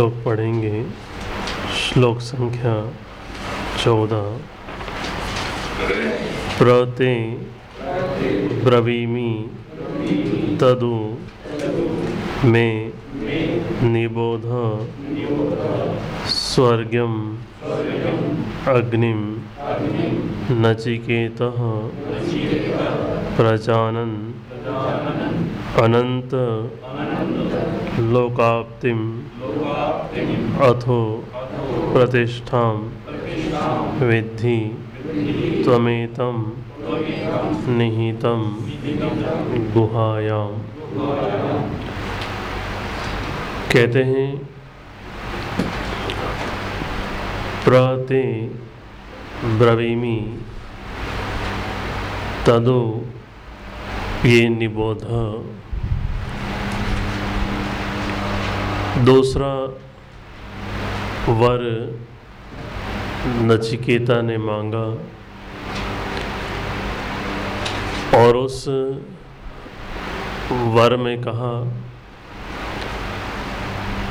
श्लोक पढ़ेंगे। श्लोक संख्या चौदह। प्रते ब्रवीमि तदु में निबोध स्वर्गम अग्नि नचिकेत प्रजानन अनंत लोकाप्तिम अथो प्रतिष्ठा विद्धि त्वमेतं निहितं गुहायाम कहते हैं प्रते ब्रवीमि तदो ये निबोध दूसरा वर नचिकेता ने मांगा और उस वर में कहा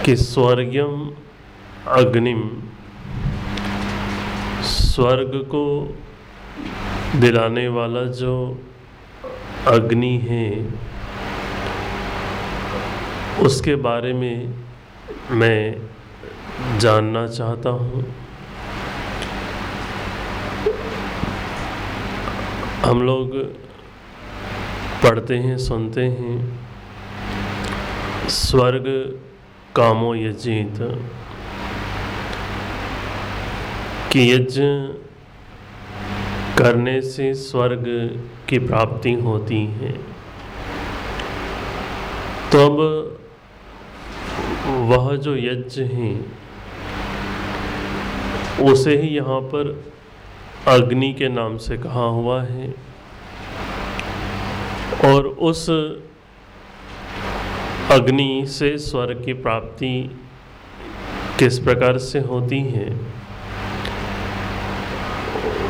कि स्वर्गम अग्निम, स्वर्ग को दिलाने वाला जो अग्नि है, उसके बारे में मैं जानना चाहता हूँ। हम लोग पढ़ते हैं, सुनते हैं। स्वर्ग कामो यजित। कि यज्ञ करने से स्वर्ग की प्राप्ति होती है। तब तो वह जो यज्ञ है, उसे ही यहाँ पर अग्नि के नाम से कहा हुआ है। और उस अग्नि से स्वर्ग की प्राप्ति किस प्रकार से होती है,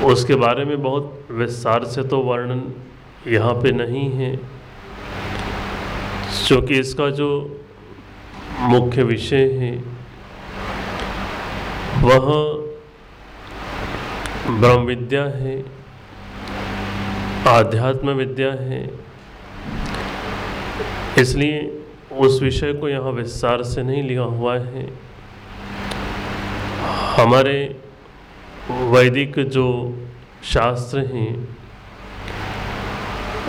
उसके बारे में बहुत विस्तार से तो वर्णन यहाँ पे नहीं है, क्योंकि इसका जो मुख्य विषय है। वह ब्रह्म विद्या है, आध्यात्म विद्या है। इसलिए उस विषय को यहाँ विस्तार से नहीं लिया हुआ है। हमारे वैदिक जो शास्त्र हैं,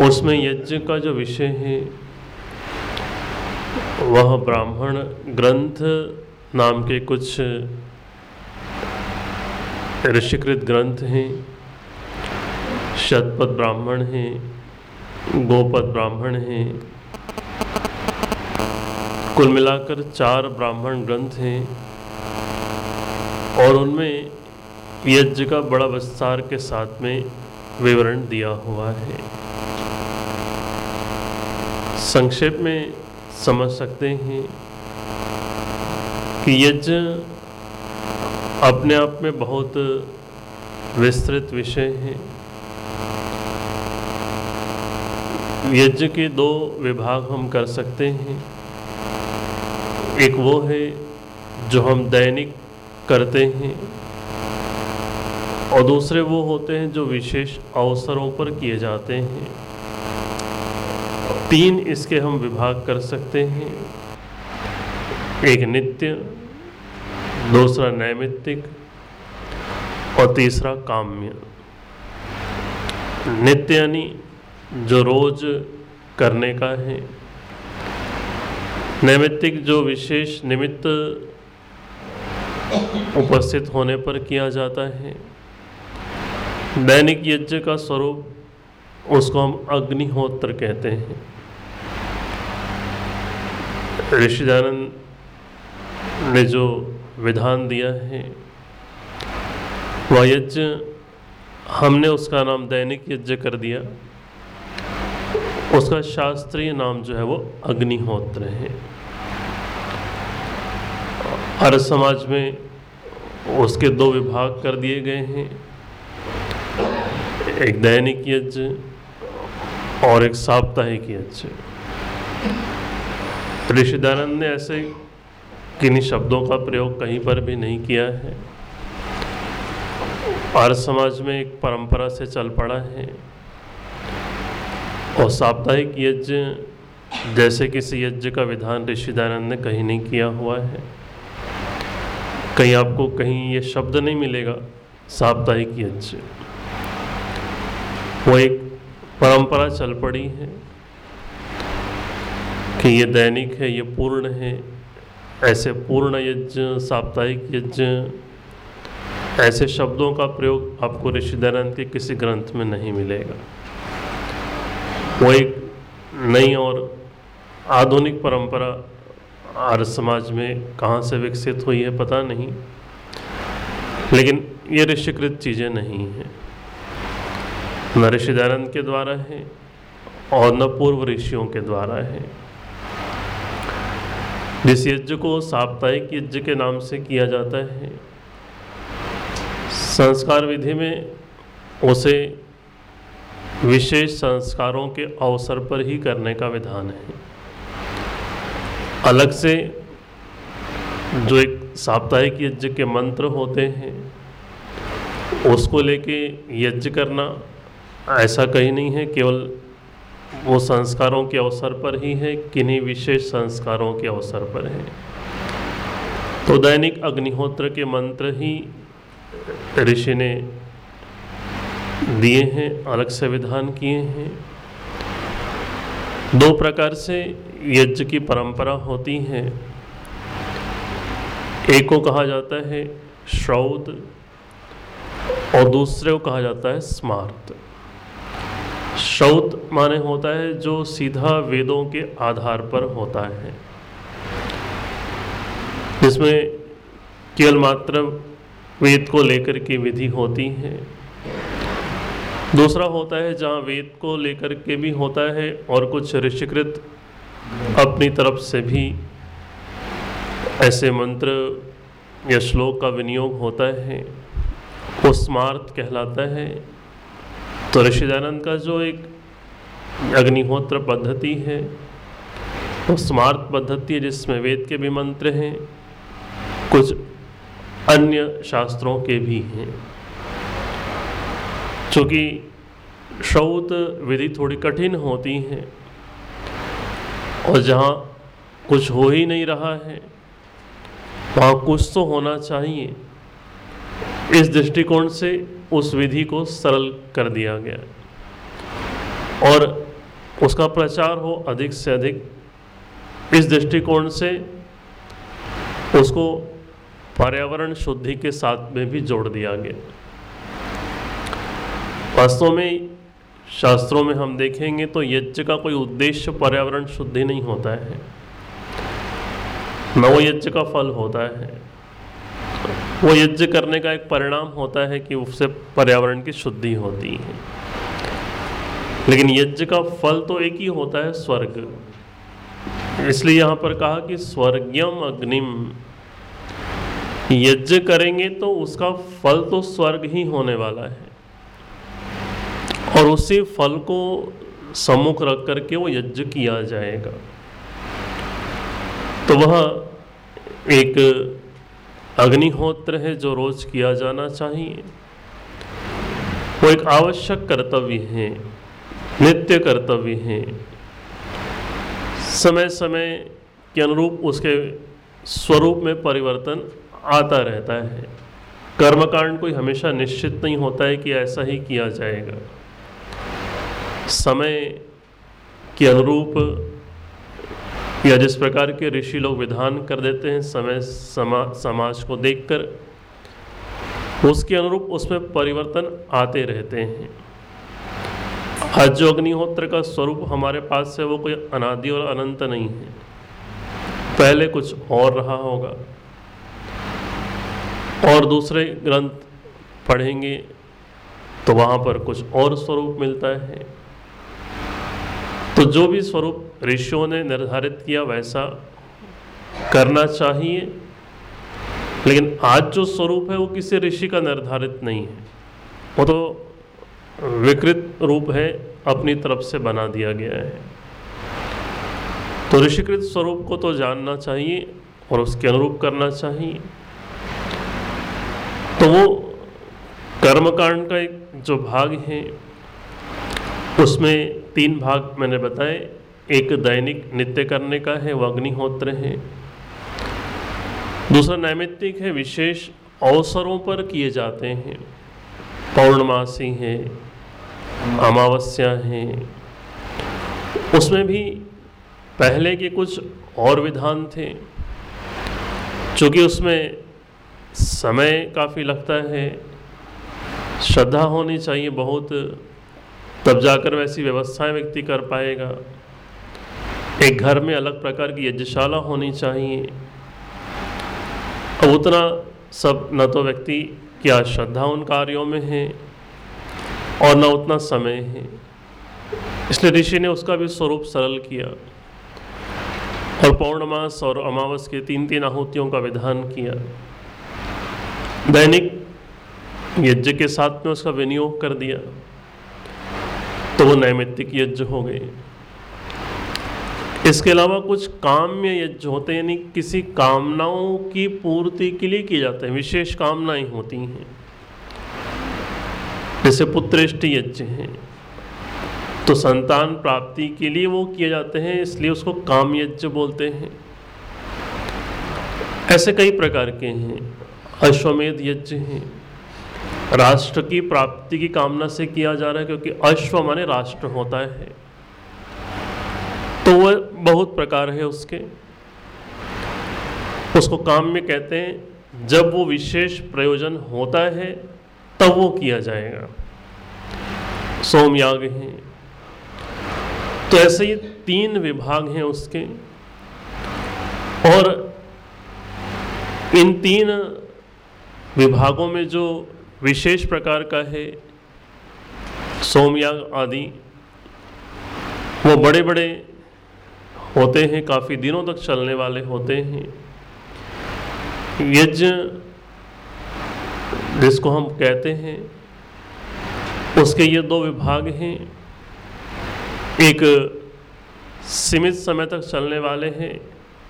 उसमें यज्ञ का जो विषय है वह ब्राह्मण ग्रंथ नाम के कुछ ऋषिकृत ग्रंथ हैं, शतपथ ब्राह्मण हैं गोपद ब्राह्मण हैं। कुल मिलाकर चार ब्राह्मण ग्रंथ हैं और उनमें यज्ञ का बड़ा विस्तार के साथ में विवरण दिया हुआ है। संक्षेप में समझ सकते हैं कि यज्ञ अपने आप में बहुत विस्तृत विषय है। यज्ञ के दो विभाग हम कर सकते हैं। एक वो है जो हम दैनिक करते हैं और दूसरे वो होते हैं जो विशेष अवसरों पर किए जाते हैं। तीन इसके हम विभाग कर सकते हैं। एक नित्य, दूसरा नैमित्तिक और तीसरा काम्य। नित्य यानी जो रोज करने का है। नैमित्तिक जो विशेष निमित्त उपस्थित होने पर किया जाता है। दैनिक यज्ञ का स्वरूप उसको हम अग्निहोत्र कहते हैं। ऋषिदानंद ने जो विधान दिया है, वह यज्ञ हमने उसका नाम दैनिक यज्ञ कर दिया। उसका शास्त्रीय नाम जो है वो अग्निहोत्र है। हर समाज में उसके दो विभाग कर दिए गए हैं, एक दैनिक यज्ञ और एक साप्ताहिक यज्ञ। ऋषिदानंद ने ऐसे किन्हीं शब्दों का प्रयोग कहीं पर भी नहीं किया है। आर्य समाज में एक परंपरा से चल पड़ा है। और साप्ताहिक यज्ञ जैसे किसी यज्ञ का विधान ऋषिदानंद ने कहीं नहीं किया हुआ है। कहीं आपको कहीं ये शब्द नहीं मिलेगा, साप्ताहिक यज्ञ। वो एक परंपरा चल पड़ी है। कि ये दैनिक है, ये पूर्ण है, ऐसे पूर्ण यज्ञ, साप्ताहिक यज्ञ, ऐसे शब्दों का प्रयोग आपको ऋषिदानंद के किसी ग्रंथ में नहीं मिलेगा। वो एक नई और आधुनिक परंपरा आर्य समाज में कहाँ से विकसित हुई है पता नहीं, लेकिन ये ऋषिकृत चीज़ें नहीं हैं। न ऋषिदानंद के द्वारा है और न पूर्व ऋषियों के द्वारा है। जिस यज्ञ को साप्ताहिक यज्ञ के नाम से किया जाता है, संस्कार विधि में उसे विशेष संस्कारों के अवसर पर ही करने का विधान है। अलग से जो एक साप्ताहिक यज्ञ के मंत्र होते हैं, उसको लेके यज्ञ करना ऐसा कहीं नहीं है, केवल वो संस्कारों के अवसर पर ही है, किन्हीं विशेष संस्कारों के अवसर पर है। तो दैनिक अग्निहोत्र के मंत्र ही ऋषि ने दिए हैं, अलग से विधान किए हैं। दो प्रकार से यज्ञ की परंपरा होती है। एक को कहा जाता है श्रौद और दूसरे को कहा जाता है स्मार्त। श्रौत माने होता है, जो सीधा वेदों के आधार पर होता है। जिसमें केवल मात्र वेद को लेकर के विधि होती है। दूसरा होता है, जहाँ वेद को लेकर के भी होता है और कुछ ऋषिकृत अपनी तरफ़ से भी ऐसे मंत्र या श्लोक का विनियोग होता है, वो स्मार्त कहलाता है। तो ऋषिदानंद का जो एक अग्निहोत्र पद्धति है, वो स्मार्त पद्धति है जिसमें वेद के भी मंत्र हैं, कुछ अन्य शास्त्रों के भी हैं। चूँकि श्रौत विधि थोड़ी कठिन होती है और जहाँ कुछ हो ही नहीं रहा है, वहाँ कुछ तो होना चाहिए। इस दृष्टिकोण से उस विधि को सरल कर दिया गया। और उसका प्रचार हो अधिक से अधिक इस दृष्टिकोण से, उसको पर्यावरण शुद्धि के साथ में भी जोड़ दिया गया। वास्तव में शास्त्रों में हम देखेंगे तो यज्ञ का कोई उद्देश्य पर्यावरण शुद्धि नहीं होता है। न वो यज्ञ का फल होता है। वो यज्ञ करने का एक परिणाम होता है कि उससे पर्यावरण की शुद्धि होती है। लेकिन यज्ञ का फल तो एक ही होता है, स्वर्ग। इसलिए यहाँ पर कहा कि स्वर्गम अग्निम। यज्ञ करेंगे तो उसका फल तो स्वर्ग ही होने वाला है। और उसी फल को सम्मुख रख करके वो यज्ञ किया जाएगा। तो वह एक अग्निहोत्र है जो रोज किया जाना चाहिए। वो एक आवश्यक कर्तव्य है, नित्य कर्तव्य है। समय समय के अनुरूप उसके स्वरूप में परिवर्तन आता रहता है। कर्मकांड कोई हमेशा निश्चित नहीं होता है कि ऐसा ही किया जाएगा। समय के अनुरूप या जिस प्रकार के ऋषि लोग विधान कर देते हैं, समय, समा, समाज को देखकर, उसके अनुरूप उसमें परिवर्तन आते रहते हैं। आज जो अग्निहोत्र का स्वरूप हमारे पास है, वो कोई अनादि और अनंत नहीं है। पहले कुछ और रहा होगा। और दूसरे ग्रंथ पढ़ेंगे तो वहाँ पर कुछ और स्वरूप मिलता है। तो जो भी स्वरूप ऋषियों ने निर्धारित किया वैसा करना चाहिए। लेकिन आज जो स्वरूप है वो किसी ऋषि का निर्धारित नहीं है। वो तो विकृत रूप है, अपनी तरफ़ से बना दिया गया है। तो ऋषिकृत स्वरूप को तो जानना चाहिए और उसके अनुरूप करना चाहिए। तो वो कर्मकांड का एक जो भाग है, उसमें तीन भाग मैंने बताए। एक दैनिक नित्य करने का है वो अग्निहोत्र है। दूसरा, नैमित्तिक है, विशेष अवसरों पर किए जाते हैं। पौर्णमासी है, अमावस्या है। उसमें भी पहले के कुछ और विधान थे। चूँकि उसमें समय काफ़ी लगता है, श्रद्धा होनी चाहिए बहुत, तब जाकर वैसी व्यवस्थाएँ व्यक्ति कर पाएगा। एक घर में अलग प्रकार की यज्ञशाला होनी चाहिए। अब उतना सब न तो व्यक्ति क्या श्रद्धा उन कार्यों में है और न उतना समय है। इसलिए ऋषि ने उसका भी स्वरूप सरल किया और पौर्णमास और अमावस के तीन तीन आहुतियों का विधान किया। दैनिक यज्ञ के साथ में उसका विनियोग कर दिया। तो वो नैमित्तिक यज्ञ हो गए। इसके अलावा कुछ काम्य यज्ञ होते हैं, यानी किसी कामनाओं की पूर्ति के लिए किए जाते हैं, विशेष कामनाएँ होती हैं। जैसे पुत्रेष्ट यज्ञ हैं तो संतान प्राप्ति के लिए वो किए जाते हैं, इसलिए उसको काम यज्ञ बोलते हैं। ऐसे कई प्रकार के हैं, अश्वमेध यज्ञ हैं। राष्ट्र की प्राप्ति की कामना से किया जा रहा है, क्योंकि अश्व माने राष्ट्र होता है। तो वह बहुत प्रकार है उसके। उसको काम में कहते हैं, जब वो विशेष प्रयोजन होता है, तब वो किया जाएगा। सोमयाग है। तो ऐसे ही तीन विभाग हैं उसके। और इन तीन विभागों में जो विशेष प्रकार का है सोमयाग आदि, वो बड़े बड़े होते हैं, काफ़ी दिनों तक चलने वाले होते हैं। यज्ञ जिसको हम कहते हैं, उसके ये दो विभाग हैं। एक सीमित समय तक चलने वाले हैं,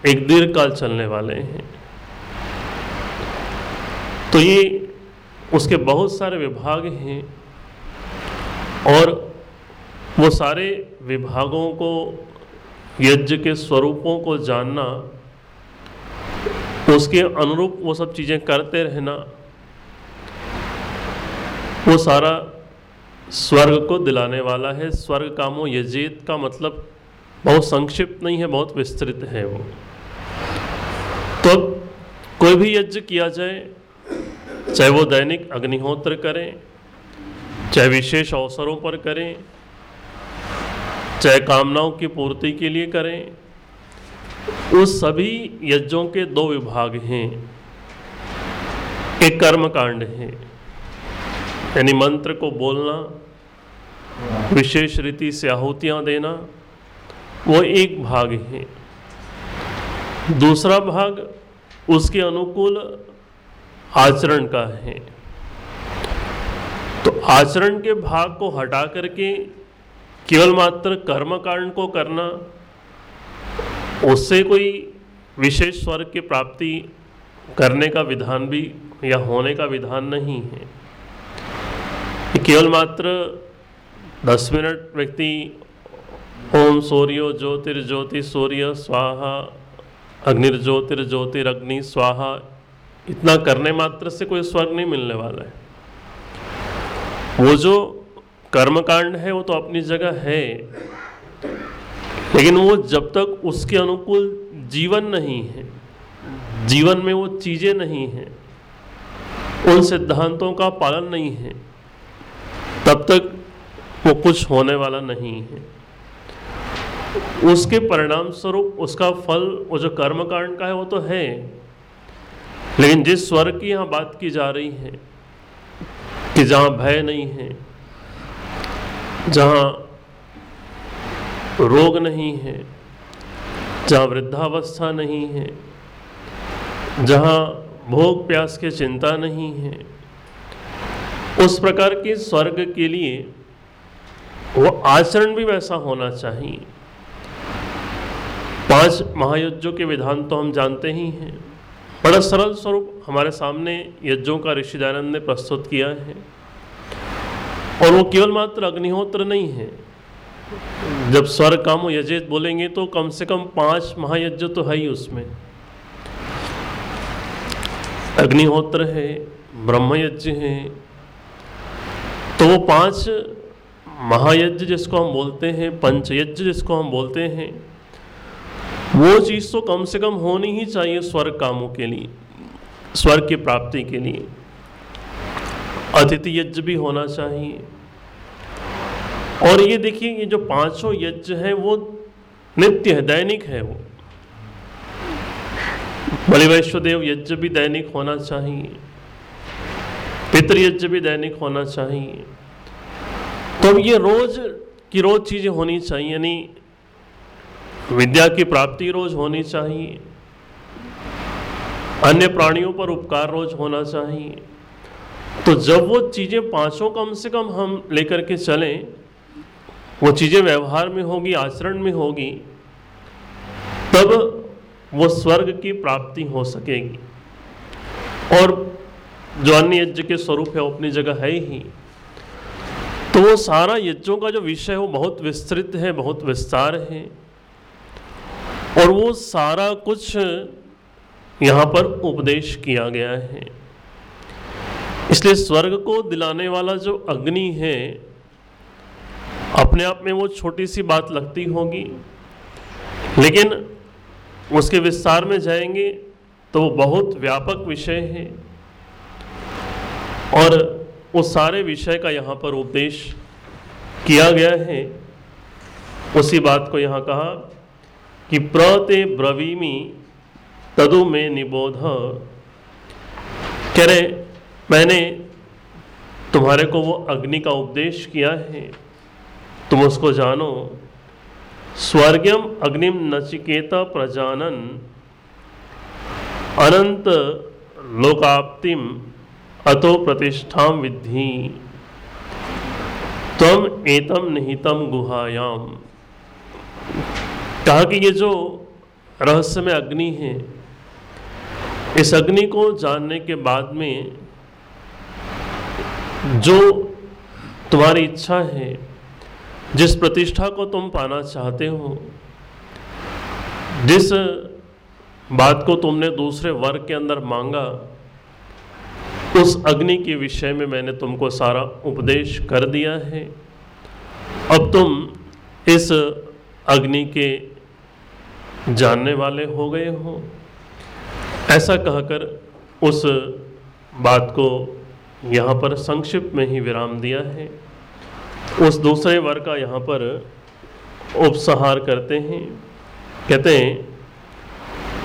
एक दीर्घ काल चलने वाले हैं। तो ये उसके बहुत सारे विभाग हैं और वो सारे विभागों को यज्ञ के स्वरूपों को जानना, उसके अनुरूप वो सब चीज़ें करते रहना, वो सारा स्वर्ग को दिलाने वाला है। स्वर्ग कामो यजीत का मतलब बहुत संक्षिप्त नहीं है, बहुत विस्तृत है वो। तो कोई भी यज्ञ किया जाए, चाहे वो दैनिक अग्निहोत्र करें, चाहे विशेष अवसरों पर करें चाहे कामनाओं की पूर्ति के लिए करें उस सभी यज्ञों के दो विभाग हैं। एक कर्म कांड है, यानी मंत्र को बोलना, विशेष रीति से आहुतियाँ देना, वो एक भाग है। दूसरा भाग उसके अनुकूल आचरण का है। तो आचरण के भाग को हटा करके केवल मात्र कर्म कांड को करना, उससे कोई विशेष स्वर्ग की प्राप्ति करने का विधान भी या होने का विधान नहीं है। केवल मात्र दस मिनट व्यक्ति, ओम सूर्यो ज्योतिर्ज्योति सूर्य, स्वाहा, अग्निर्ज्योतिर्ज्योतिरग्नि, स्वाहा, इतना करने मात्र से कोई स्वर्ग नहीं मिलने वाला है। वो जो कर्मकांड है, वो तो अपनी जगह है। लेकिन वो जब तक उसके अनुकूल जीवन नहीं है, जीवन में वो चीज़ें नहीं हैं, उन सिद्धांतों का पालन नहीं है, तब तक वो कुछ होने वाला नहीं है। उसके परिणाम स्वरूप उसका फल, वो जो कर्म कांड का है, वो तो है। लेकिन जिस स्वर्ग की यहाँ बात की जा रही है, कि जहाँ भय नहीं है जहाँ रोग नहीं है, जहाँ वृद्धावस्था नहीं है, जहाँ भोग प्यास की चिंता नहीं है, उस प्रकार के स्वर्ग के लिए वो आचरण भी वैसा होना चाहिए। पाँच महायुद्धों के विधान तो हम जानते ही हैं। बड़ा सरल स्वरूप हमारे सामने यज्ञों का ऋषि दयानंद ने प्रस्तुत किया है। और वो केवल मात्र अग्निहोत्र नहीं है। जब स्वर काम यजेत बोलेंगे तो कम से कम पाँच महायज्ञ तो है ही उसमें। अग्निहोत्र है, ब्रह्मयज्ञ है तो वो पाँच महायज्ञ जिसको हम बोलते हैं, पंचयज्ञ जिसको हम बोलते हैं, वो चीज़ तो कम से कम होनी ही चाहिए स्वर्ग कामों के लिए स्वर्ग की प्राप्ति के लिए। अतिथि यज्ञ भी होना चाहिए। और ये देखिए, ये जो पाँचों यज्ञ है, वो नित्य है, दैनिक है वो। बलि वैश्वदेव यज्ञ भी दैनिक होना चाहिए। पितृयज्ञ भी दैनिक होना चाहिए। तो ये रोज की रोज चीज़ें होनी चाहिए, यानी विद्या की प्राप्ति रोज होनी चाहिए। अन्य प्राणियों पर उपकार रोज होना चाहिए। तो जब वो चीज़ें पाँचों कम से कम हम लेकर के चलें, वो चीज़ें व्यवहार में होगी, आचरण में होगी, तब वो स्वर्ग की प्राप्ति हो सकेगी। और जो अन्य यज्ञ के स्वरूप है, वो अपनी जगह है ही। तो वो सारा यज्ञों का जो विषय है, वो बहुत विस्तृत है, बहुत विस्तार है। और वो सारा कुछ यहाँ पर उपदेश किया गया है। इसलिए स्वर्ग को दिलाने वाला जो अग्नि है, अपने आप में वो छोटी सी बात लगती होगी, लेकिन उसके विस्तार में जाएँगे तो वो बहुत व्यापक विषय है। और उस सारे विषय का यहाँ पर उपदेश किया गया है। उसी बात को यहाँ कहा कि प्रते ब्रवीमी तदु में निबोध। कह रहे मैंने तुम्हारे को वो अग्नि का उपदेश किया है। तुम उसको जानो। स्वर्गम अग्निम नचिकेता प्रजानन। अनंत लोकाप्तिम अतो प्रतिष्ठा विद्धि। तम एतम निहितम गुहायाम। कहा कि ये जो रहस्य में अग्नि है, इस अग्नि को जानने के बाद में जो तुम्हारी इच्छा है, जिस प्रतिष्ठा को तुम पाना चाहते हो, जिस बात को तुमने दूसरे वर्ग के अंदर मांगा, उस अग्नि के विषय में मैंने तुमको सारा उपदेश कर दिया है। अब तुम इस अग्नि के जानने वाले हो गए हो। ऐसा कहकर उस बात को यहाँ पर संक्षिप्त में ही विराम दिया है। उस दूसरे वर्ग का यहाँ पर उपसंहार करते हैं। कहते हैं,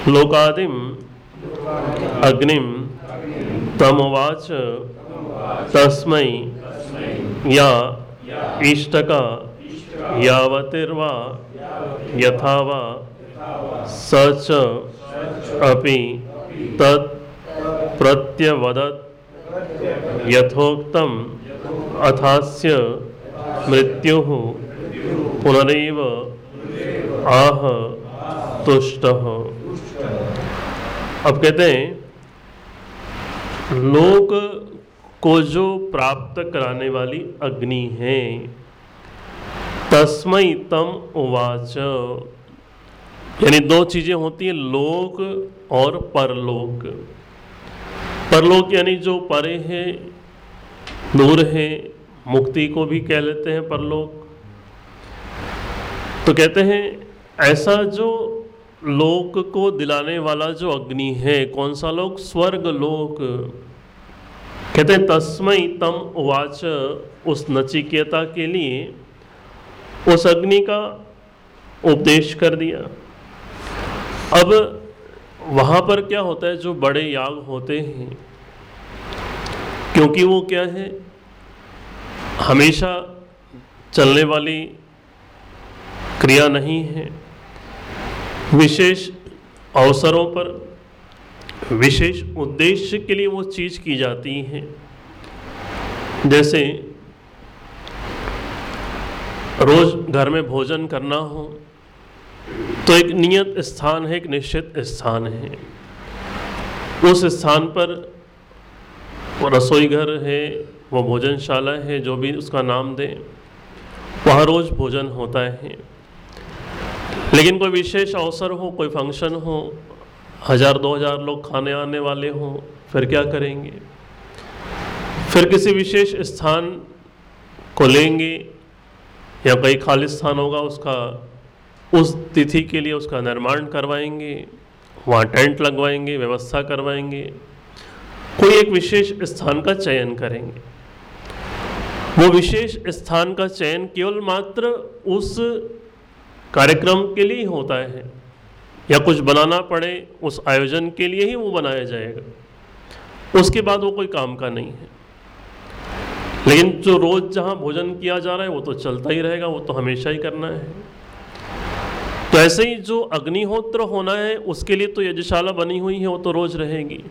लोकादिम अग्निम तमवाच तस्मय या इष्टका यावतिर्वा यथा सच अपि तत् प्रत्यवदत् यथोक्तम अथास्य मृत्यु पुनरव आह तुष्ट। अब कहते हैं, लोक को जो प्राप्त कराने वाली अग्नि है तस्मय तम उवाच। यानी दो चीज़ें होती हैं, लोक और परलोक। परलोक यानी जो परे है, दूर है, मुक्ति को भी कह लेते हैं परलोक। तो कहते हैं, ऐसा जो लोक को दिलाने वाला जो अग्नि है, कौन सा लोक? स्वर्ग लोक। कहते हैं तस्मय तम उवाच उस नचिकेता के लिए उस अग्नि का उपदेश कर दिया। अब वहाँ पर क्या होता है, जो बड़े याग होते हैं, क्योंकि वो क्या है, हमेशा चलने वाली क्रिया नहीं है। विशेष अवसरों पर, विशेष उद्देश्य के लिए वो चीज़ की जाती है। जैसे, रोज घर में भोजन करना हो तो एक नियत स्थान है, एक निश्चित स्थान है। उस स्थान पर वो रसोई घर है, वो भोजनशाला है, जो भी उसका नाम दें, वहाँ रोज़ भोजन होता है। लेकिन कोई विशेष अवसर हो, कोई फ़ंक्शन हो, हज़ार, दो हज़ार लोग खाने आने वाले हों, फिर क्या करेंगे? फिर किसी विशेष स्थान को लेंगे, या कई खाली स्थान होगा उसका उस तिथि के लिए उसका निर्माण करवाएँगे, वहाँ टेंट लगवाएँगे, व्यवस्था करवाएँगे, कोई एक विशेष स्थान का चयन करेंगे। वो विशेष स्थान का चयन केवल मात्र उस कार्यक्रम के लिए ही होता है, या कुछ बनाना पड़े, उस आयोजन के लिए ही वो बनाया जाएगा। उसके बाद वो कोई काम का नहीं है। लेकिन जो रोज़ जहाँ भोजन किया जा रहा है, वो तो चलता ही रहेगा, वो तो हमेशा ही करना है। तो ऐसे ही जो अग्निहोत्र होना है, उसके लिए तो यज्ञशाला बनी हुई है, वो तो रोज़ रहेगी।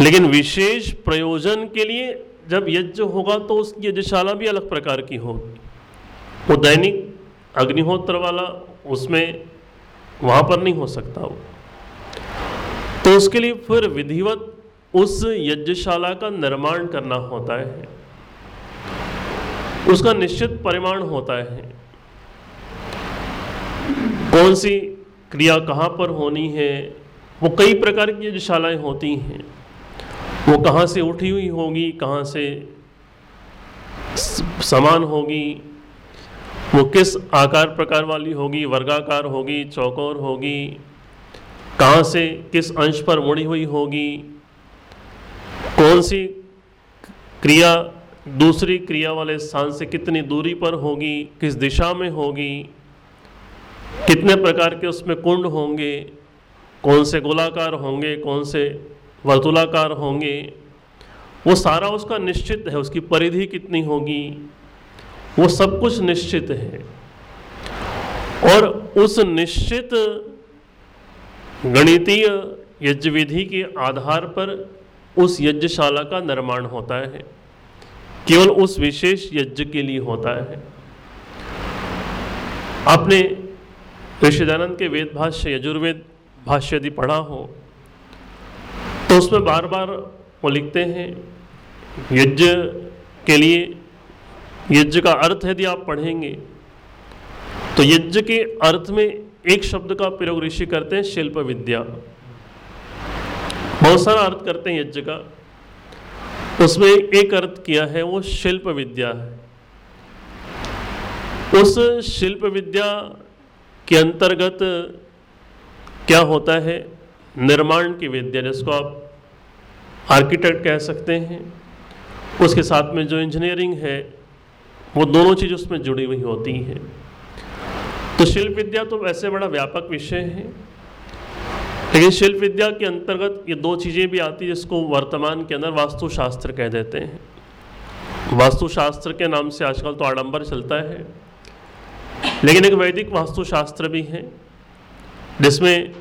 लेकिन विशेष प्रयोजन के लिए जब यज्ञ होगा तो उसकी यज्ञशाला भी अलग प्रकार की होगी। वो दैनिक अग्निहोत्र वाला, उसमें वहाँ पर नहीं हो सकता वो। तो उसके लिए फिर विधिवत उस यज्ञशाला का निर्माण करना होता है। उसका निश्चित परिमाण होता है। कौन सी क्रिया कहाँ पर होनी है? वो कई प्रकार की यज्ञशालाएँ होती हैं, वो कहाँ से उठी हुई होगी, कहाँ से समान होगी, वो किस आकार प्रकार वाली होगी, वर्गाकार होगी, चौकोर होगी, कहाँ से किस अंश पर मुड़ी हुई होगी कौन सी क्रिया, दूसरी क्रिया वाले स्थान से कितनी दूरी पर होगी, किस दिशा में होगी कितने प्रकार के उसमें कुंड होंगे, कौन से गोलाकार होंगे, कौन से वर्तुलाकार होंगे, वो सारा उसका निश्चित है, उसकी परिधि कितनी होगी, वो सब कुछ निश्चित है। और उस निश्चित गणितीय यज्ञ विधि के आधार पर उस यज्ञशाला का निर्माण होता है। केवल उस विशेष यज्ञ के लिए होता है। आपने ऋषिदानंद के वेद भाष्य, यजुर्वेद भाष्य यदि पढ़ा हो तो उसमें बार बार वो लिखते हैं, यज्ञ के लिए, यज्ञ का अर्थ यदि आप पढ़ेंगे तो यज्ञ के अर्थ में एक शब्द का प्रयोग ऋषि करते हैं, शिल्प विद्या। बहुत सारा अर्थ करते हैं यज्ञ का। उसमें एक अर्थ किया है, वो शिल्प विद्या है। उस शिल्प विद्या के अंतर्गत क्या होता है? निर्माण की विद्या, जिसको आप आर्किटेक्ट कह सकते हैं। उसके साथ में जो इंजीनियरिंग है, वो दोनों चीज़ उसमें जुड़ी हुई होती हैं। तो शिल्प विद्या तो वैसे बड़ा व्यापक विषय है, लेकिन शिल्प विद्या के अंतर्गत ये दो चीज़ें भी आती है, जिसको वर्तमान के अंदर वास्तुशास्त्र कह देते हैं। वास्तुशास्त्र के नाम से आजकल तो आडंबर चलता है। लेकिन एक वैदिक वास्तुशास्त्र भी है, जिसमें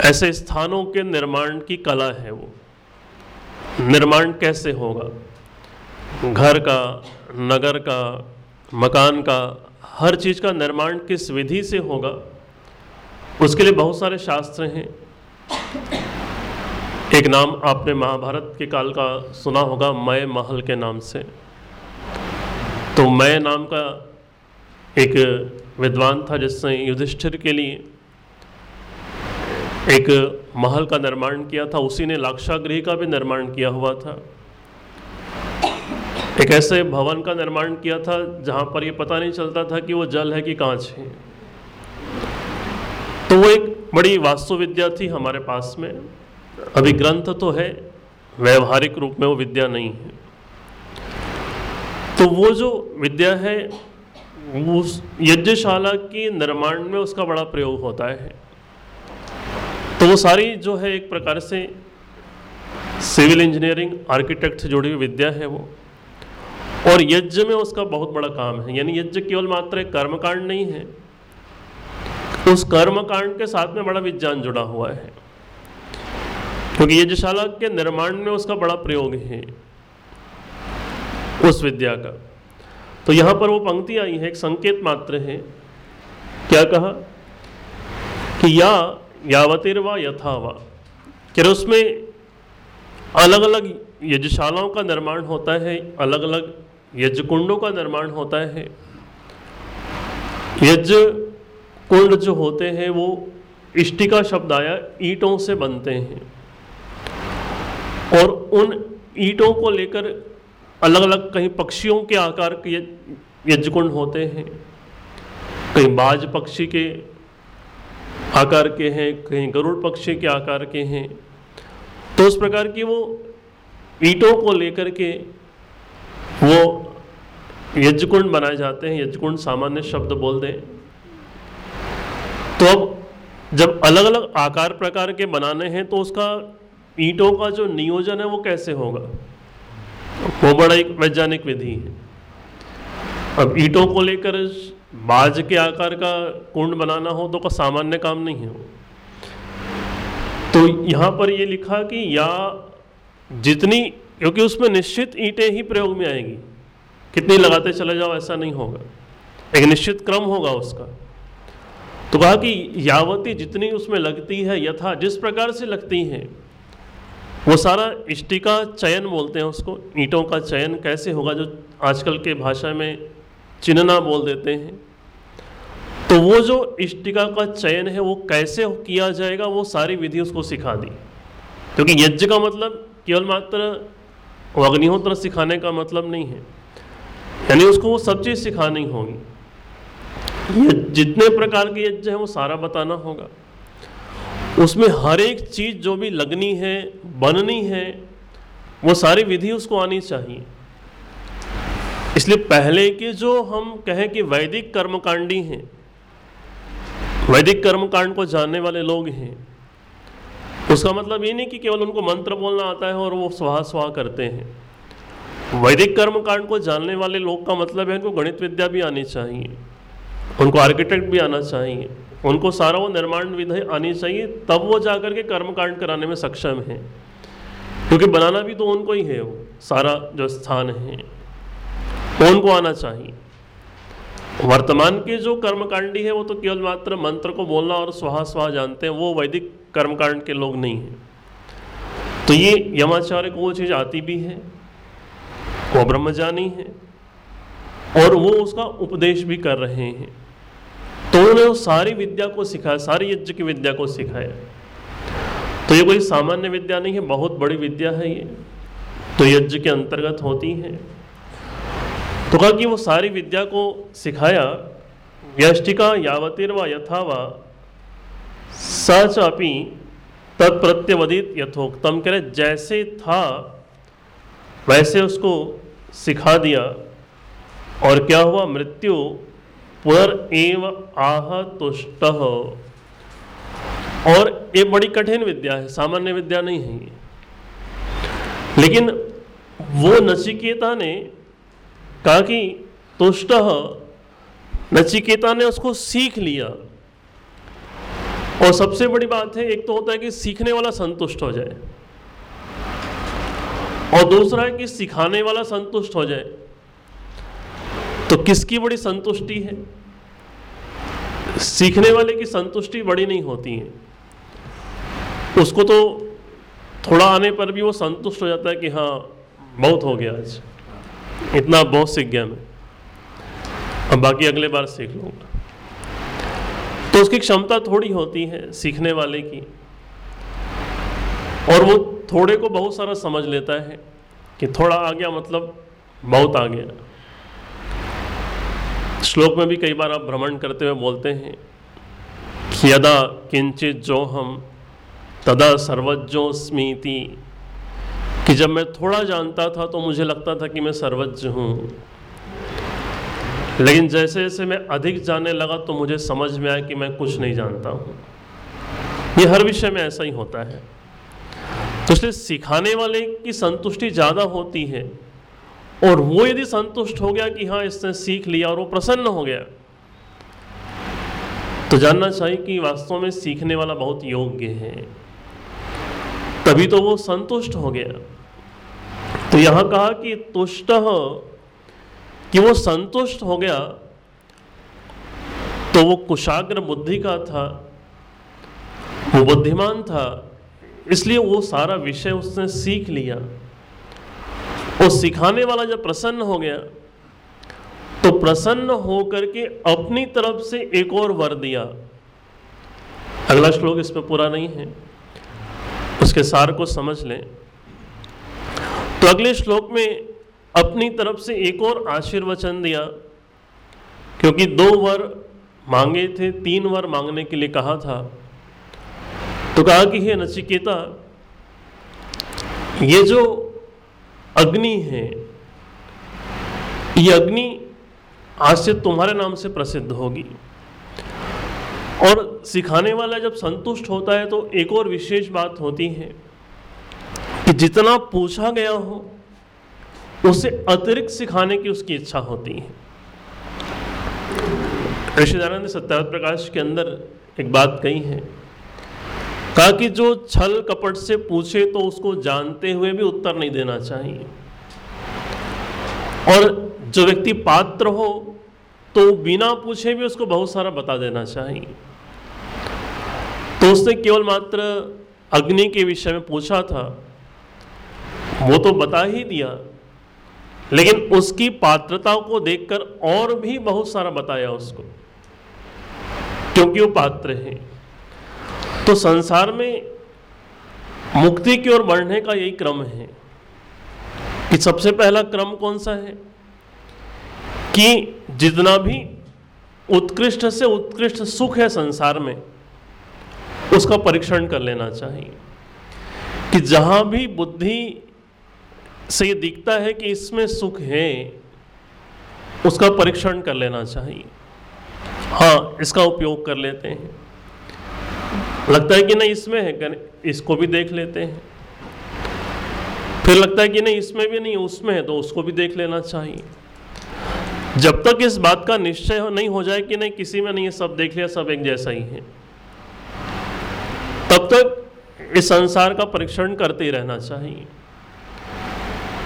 ऐसे स्थानों के निर्माण की कला है वो। निर्माण कैसे होगा? घर का, नगर का, मकान का, हर चीज़ का निर्माण किस विधि से होगा? उसके लिए बहुत सारे शास्त्र हैं। एक नाम आपने महाभारत के काल का सुना होगा, मय महल के नाम से। तो मय नाम का एक विद्वान था जिसने युधिष्ठिर के लिए एक महल का निर्माण किया था। उसी ने लाक्षागृह का भी निर्माण किया हुआ था। एक ऐसे भवन का निर्माण किया था जहाँ पर ये पता नहीं चलता था कि वो जल है कि कांच है। तो वो एक बड़ी वास्तु विद्या थी हमारे पास में। अभी ग्रंथ तो है, व्यवहारिक रूप में वो विद्या नहीं है। तो वो जो विद्या है उस यज्ञशाला के निर्माण में उसका बड़ा प्रयोग होता है। तो वो सारी जो है एक प्रकार से सिविल इंजीनियरिंग, आर्किटेक्ट से जुड़ी हुई विद्या है वो। और यज्ञ में उसका बहुत बड़ा काम है। यानी यज्ञ केवल मात्र एक कर्मकांड नहीं है, उस कर्मकांड के साथ में बड़ा विज्ञान जुड़ा हुआ है। क्योंकि यज्ञशाला के निर्माण में उसका बड़ा प्रयोग है, उस विद्या का। तो यहाँ पर वो पंक्ति आई है, एक संकेत मात्र है। क्या कहा? कि या यावतिर्वा यथावा। कि उसमें अलग अलग यज्ञशालाओं का निर्माण होता है अलग अलग यज्ञ कुंडों का निर्माण होता है। यज्ञ कुंड जो होते हैं, वो इष्टिका शब्द आया, ईटों से बनते हैं। और उन ईटों को लेकर अलग अलग कहीं पक्षियों के आकार के यज्ञकुंड होते हैं। कहीं बाज पक्षी के आकार के हैं, कहीं गरुड़ पक्षी के आकार के हैं। तो उस प्रकार की वो ईटों को लेकर के वो यज्ञकुंड बनाए जाते हैं। यज्ञकुंड सामान्य शब्द बोल दें। तो अब जब अलग अलग आकार प्रकार के बनाने हैं तो उसका ईंटों का जो नियोजन है, वो कैसे होगा? वो बड़ा एक वैज्ञानिक विधि है। अब ईंटों को लेकर बाज के आकार का कुंड बनाना हो तो का सामान्य काम नहीं है। तो यहाँ पर ये लिखा कि या जितनी, क्योंकि उसमें निश्चित ईंटें ही प्रयोग में आएँगी, कितनी लगाते चले जाओ ऐसा नहीं होगा। एक निश्चित क्रम होगा उसका। तो कहा कि यावती जितनी उसमें लगती है, यथा जिस प्रकार से लगती हैं वो सारा इष्टिका चयन बोलते हैं उसको। ईंटों का चयन कैसे होगा जो आजकल के भाषा में चिन्हना बोल देते हैं? तो वो जो इष्टिका का चयन है, वो कैसे किया जाएगा, वो सारी विधि उसको सिखा दी। क्योंकि यज्ञ का मतलब केवल मात्र अग्निहोत्र सिखाने का मतलब नहीं है। यानी उसको वो सब चीज़ सिखानी होगी। जितने प्रकार के यज्ञ हैं, वो सारा बताना होगा। उसमें हर एक चीज़ जो भी लगनी है, बननी है, वो सारी विधि उसको आनी चाहिए। इसलिए पहले के जो हम कहें कि वैदिक कर्मकांडी हैं, वैदिक कर्मकांड को जानने वाले लोग हैं, उसका मतलब ये नहीं कि केवल उनको मंत्र बोलना आता है और वो स्वाहा स्वाहा करते हैं। वैदिक कर्मकांड को जानने वाले लोग का मतलब है उनको गणित विद्या भी आनी चाहिए, उनको आर्किटेक्ट भी आना चाहिए। उनको सारा वो निर्माण विधि आनी चाहिए, तब वो जाकर के कर्मकांड कराने में सक्षम है। क्योंकि बनाना भी तो उनको ही है वो, सारा जो स्थान है, उनको आना चाहिए। वर्तमान के जो कर्मकांडी है, वो तो केवल मात्र मंत्र को बोलना और स्वाहा स्वाहा जानते हैं, वो वैदिक कर्मकांड के लोग नहीं हैं। तो ये यमाचार्य को वो चीज़ आती भी है, वो ब्रह्मजानी है, और वो उसका उपदेश भी कर रहे हैं। तो उन्होंने सारी विद्या को सिखाया, सारी यज्ञ की विद्या को सिखाया। तो ये कोई सामान्य विद्या नहीं है, बहुत बड़ी विद्या है ये। तो यज्ञ के अंतर्गत होती है। तो कहा कि वो सारी विद्या को सिखाया व्यष्टिका यावतीर व यथा व सच अपी तत्प्रत्यवधित यथोक्तम कह रहे जैसे था, वैसे उसको सिखा दिया। और क्या हुआ? मृत्यु पुनर्व आह तुष्ट और ये बड़ी कठिन विद्या है, सामान्य विद्या नहीं है ये। लेकिन वो नचिकेता ने कहा कि तुष्ट, नचिकेता ने उसको सीख लिया। और सबसे बड़ी बात है, एक तो होता है कि सीखने वाला संतुष्ट हो जाए। और दूसरा है कि सिखाने वाला संतुष्ट हो जाए। तो किसकी बड़ी संतुष्टि है? सीखने वाले की संतुष्टि बड़ी नहीं होती है। उसको तो थोड़ा आने पर भी वो संतुष्ट हो जाता है कि हाँ बहुत हो गया आज। इतना बहुत सीख गया मैं अब बाकी अगले बार सीख लूँगा। तो उसकी क्षमता थोड़ी होती है सीखने वाले की। और वो थोड़े को बहुत सारा समझ लेता है कि थोड़ा आ गया मतलब बहुत आ गया श्लोक में भी कई बार आप भ्रमण करते हुए बोलते हैं कि यदा किंचित जो हम, तदा सर्वज्ञो स्मृति। कि जब मैं थोड़ा जानता था तो मुझे लगता था कि मैं सर्वज्ञ हूँ। लेकिन जैसे जैसे मैं अधिक जानने लगा तो मुझे समझ में आया कि मैं कुछ नहीं जानता हूँ। ये हर विषय में ऐसा ही होता है। तो इसलिए सिखाने वाले की संतुष्टि ज़्यादा होती है। और वो यदि संतुष्ट हो गया कि हाँ इसने सीख लिया और वो प्रसन्न हो गया तो जानना चाहिए कि वास्तव में सीखने वाला बहुत योग्य है। तभी तो वो संतुष्ट हो गया। तो यहाँ कहा कि तुष्ट कि वो संतुष्ट हो गया तो वो कुशाग्र बुद्धि का था, वो बुद्धिमान था, इसलिए वो सारा विषय उसने सीख लिया। वो सिखाने वाला जब प्रसन्न हो गया तो प्रसन्न होकर के अपनी तरफ़ से एक और वर दिया। अगला श्लोक इसमें पूरा नहीं है, उसके सार को समझ लें। तो अगले श्लोक में अपनी तरफ़ से एक और आशीर्वचन दिया, क्योंकि दो वर मांगे थे, तीन वर मांगने के लिए कहा था। तो कहा कि, हे नचिकेता, ये जो अग्नि है। ये अग्नि आज से तुम्हारे नाम से प्रसिद्ध होगी। और सिखाने वाला जब संतुष्ट होता है तो एक और विशेष बात होती है कि जितना पूछा गया हो, उसे अतिरिक्त सिखाने की उसकी इच्छा होती है। ऋषिदानंद सत्यावत प्रकाश के अंदर एक बात कही है। कहा कि जो छल कपट से पूछे तो उसको जानते हुए भी उत्तर नहीं देना चाहिए। और जो व्यक्ति पात्र हो तो बिना पूछे भी उसको बहुत सारा बता देना चाहिए। तो उसने केवल मात्र अग्नि के विषय में पूछा था। वो तो बता ही दिया। लेकिन उसकी पात्रता को देखकर और भी बहुत सारा बताया उसको, क्योंकि वो पात्र है। तो संसार में मुक्ति की ओर बढ़ने का यही क्रम है कि सबसे पहला क्रम कौन सा है? कि जितना भी उत्कृष्ट से उत्कृष्ट सुख है संसार में, उसका परीक्षण कर लेना चाहिए। कि जहाँ भी बुद्धि से ये दिखता है कि इसमें सुख है, उसका परीक्षण कर लेना चाहिए। हाँ इसका उपयोग कर लेते हैं। लगता है कि नहीं इसमें है इसको भी देख लेते हैं। फिर लगता है कि नहीं इसमें भी नहीं, उसमें है तो उसको भी देख लेना चाहिए। जब तक इस बात का निश्चय नहीं हो जाए कि नहीं, किसी में नहीं है, सब देख लिया, सब एक जैसा ही है। तब तक इस संसार का परीक्षण करते ही रहना चाहिए।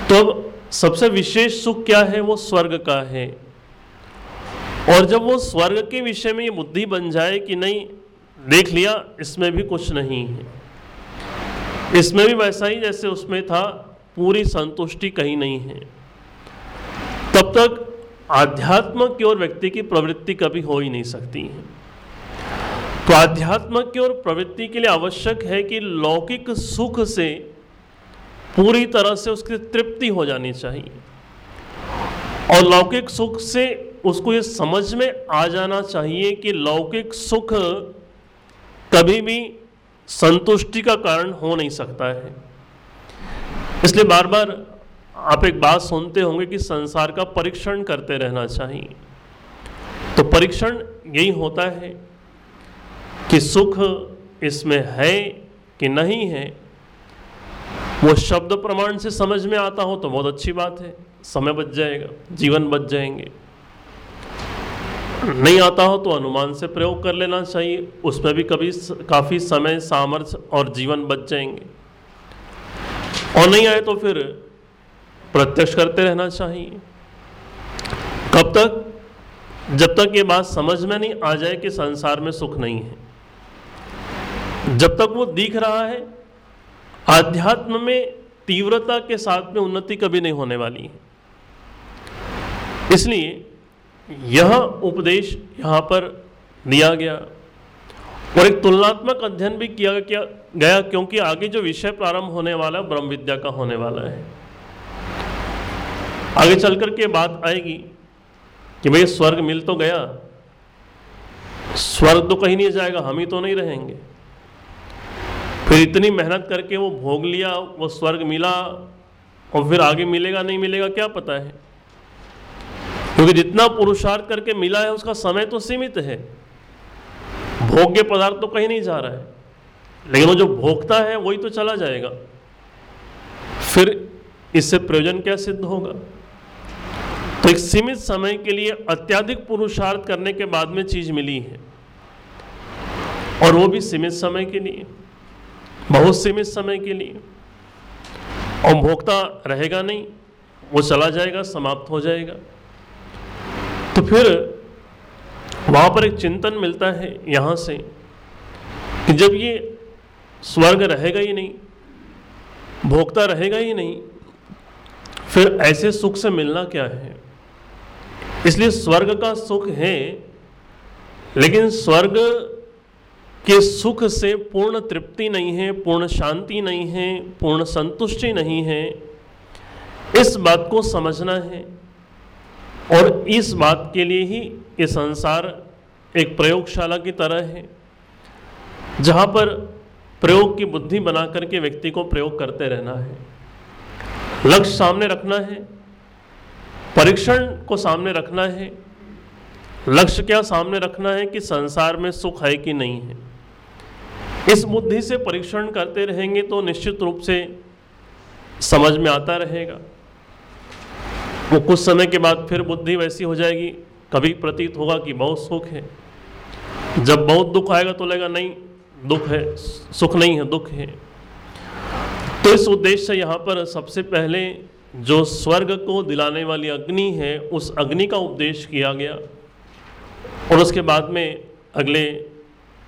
तो सबसे विशेष सुख क्या है? वो स्वर्ग का है। और जब वो स्वर्ग के विषय में ये बुद्धि बन जाए कि नहीं देख लिया, इसमें भी कुछ नहीं है। इसमें भी वैसा ही जैसे उसमें था, पूरी संतुष्टि कहीं नहीं है। तब तक आध्यात्म की ओर व्यक्ति की प्रवृत्ति कभी हो ही नहीं सकती है। तो आध्यात्म की ओर प्रवृत्ति के लिए आवश्यक है कि लौकिक सुख से पूरी तरह से उसकी तृप्ति हो जानी चाहिए। और लौकिक सुख से उसको ये समझ में आ जाना चाहिए कि लौकिक सुख कभी भी संतुष्टि का कारण हो नहीं सकता है। इसलिए बार बार आप एक बात सुनते होंगे कि संसार का परीक्षण करते रहना चाहिए। तो परीक्षण यही होता है कि सुख इसमें है कि नहीं है। वो शब्द प्रमाण से समझ में आता हो तो बहुत अच्छी बात है। समय बच जाएगा, जीवन बच जाएँगे। नहीं आता हो तो अनुमान से प्रयोग कर लेना चाहिए। उसमें भी कभी काफ़ी समय, सामर्थ्य और जीवन बच जाएँगे। और नहीं आए तो फिर प्रत्यक्ष करते रहना चाहिए। कब तक? जब तक ये बात समझ में नहीं आ जाए कि संसार में सुख नहीं है। जब तक वो दिख रहा है, आध्यात्म में तीव्रता के साथ में उन्नति कभी नहीं होने वाली है। इसलिए यह उपदेश यहाँ पर दिया गया। और एक तुलनात्मक अध्ययन भी किया गया क्योंकि आगे जो विषय प्रारंभ होने वाला है, ब्रह्म विद्या का होने वाला है। आगे चलकर के बात आएगी कि भाई स्वर्ग मिल तो गया, स्वर्ग तो कहीं नहीं जाएगा, हम ही तो नहीं रहेंगे। फिर इतनी मेहनत करके वो भोग लिया, वो स्वर्ग मिला, और फिर आगे मिलेगा, नहीं मिलेगा, क्या पता है? क्योंकि जितना पुरुषार्थ करके मिला है, उसका समय तो सीमित है। भोग्य पदार्थ तो कहीं नहीं जा रहा है। लेकिन वो जो भोगता है, वही तो चला जाएगा। फिर इससे प्रयोजन क्या सिद्ध होगा? तो एक सीमित समय के लिए अत्याधिक पुरुषार्थ करने के बाद में चीज़ मिली है। और वो भी सीमित समय के लिए, बहुत सीमित समय के लिए। और भोक्ता रहेगा नहीं, वो चला जाएगा, समाप्त हो जाएगा। तो फिर वहाँ पर एक चिंतन मिलता है यहाँ से कि जब ये स्वर्ग रहेगा ही नहीं, भोक्ता रहेगा ही नहीं, फिर ऐसे सुख से मिलना क्या है? इसलिए स्वर्ग का सुख है, लेकिन स्वर्ग के सुख से पूर्ण तृप्ति नहीं है, पूर्ण शांति नहीं है, पूर्ण संतुष्टि नहीं है। इस बात को समझना है। और इस बात के लिए ही ये संसार एक प्रयोगशाला की तरह है, जहाँ पर प्रयोग की बुद्धि बना करके व्यक्ति को प्रयोग करते रहना है। लक्ष्य सामने रखना है, परीक्षण को सामने रखना है, लक्ष्य क्या सामने रखना है कि संसार में सुख है कि नहीं है। इस बुद्धि से परीक्षण करते रहेंगे तो निश्चित रूप से समझ में आता रहेगा। वो कुछ समय के बाद फिर बुद्धि वैसी हो जाएगी, कभी प्रतीत होगा कि बहुत सुख है। जब बहुत दुख आएगा तो लगेगा, नहीं, दुख है, सुख नहीं है, दुख है। तो इस उद्देश्य से यहाँ पर सबसे पहले जो स्वर्ग को दिलाने वाली अग्नि है, उस अग्नि का उपदेश किया गया। और उसके बाद में अगले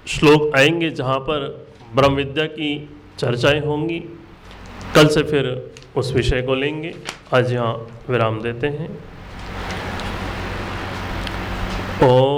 श्लोक आएँगे, जहाँ पर ब्रह्म विद्या की चर्चाएँ होंगी। कल से फिर उस विषय को लेंगे। आज यहाँ विराम देते हैं। ओ